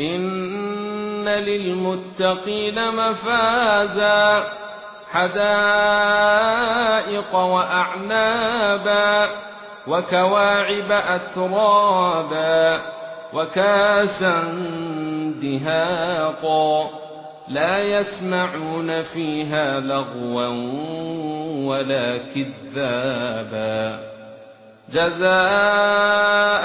إن للمتقين مفازا حدائق وأعنابا وكواعب أترابا وكاسا دهاقا لا يسمعون فيها لغوا ولا كذابا جزاء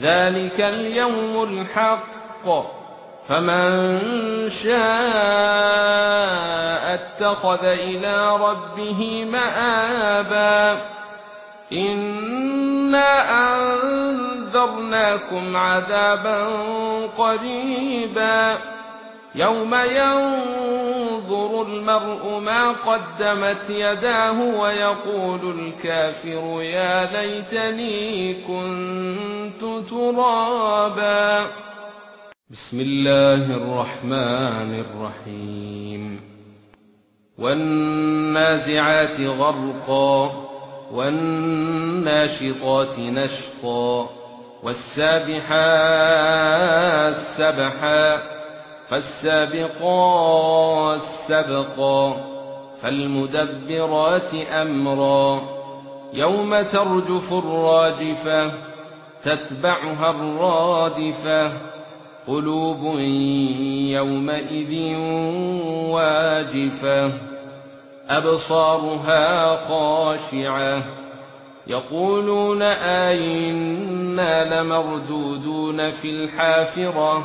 ذلك اليوم الحق فمن شاء اتخذ إلى ربه مآبا إنا أنذرناكم عذابا قريبا يوم ينظر المرء ما قدمت يداه ويقول الكافر يا ليتني كنت ترابا. بسم الله الرحمن الرحيم. والنازعات غرقا والناشطات نشطا والسابحات سبحا. فالسابقات سبقا فالمدبرات أمرا يوم ترجف الراجفة تتبعها الرادفة قلوب يومئذ واجفة أبصارها خاشعة يقولون آئنا لمردودون في الحافرة